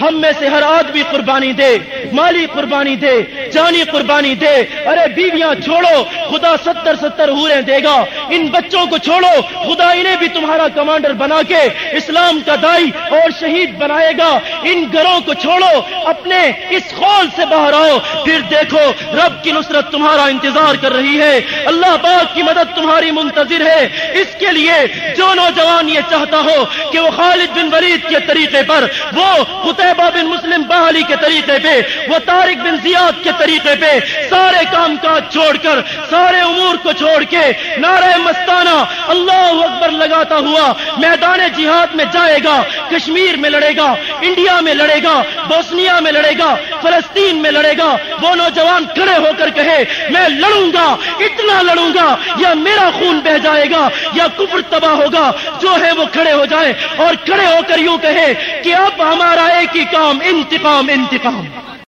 ہم میں سے ہر آدمی قربانی دے مالی قربانی دے جانی قربانی دے۔ ارے بیویاں چھوڑو، خدا ستر ستر ہورے دے گا۔ ان بچوں کو چھوڑو، خدا انہیں بھی تمہارا کمانڈر بنا کے اسلام کا دائی اور شہید بنائے گا۔ ان گھروں کو چھوڑو، اپنے اس خول سے باہر آؤ۔ پھر دیکھو، رب کی نصرت تمہارا انتظار کر رہی ہے۔ اللہ پاک کی مدد تمہاری منتظر ہے۔ اس کے لیے جو نوجوان یہ چاہتا ہو کہ وہ خالد بن ولید کے طریقے پر، وہ قطبہ بن مسلم بحالی کے طریقے پہ، وہ طارق بن زیاد کے طریقے پہ سارے کام کاج چھوڑ کر، سارے امور کو چھوڑ کے نعرہ مستانہ اللہ اکبر لگاتا ہوا میدان جہاد میں جائے گا، کشمیر میں لڑے گا، انڈیا میں لڑے گا، بوسنیا میں لڑے گا، فلسطین میں لڑے گا۔ وہ نوجوان کھڑے ہو کر کہے، میں لڑوں گا، اتنا لڑوں گا، یا میرا خون بہ جائے گا، یا کفر تباہ ہوگا۔ جو ہے وہ کھڑے ہو جائے اور کھڑے ہو کر یوں کہے کہ اب ہمارا ایک ہی کام، انتقام انتقام۔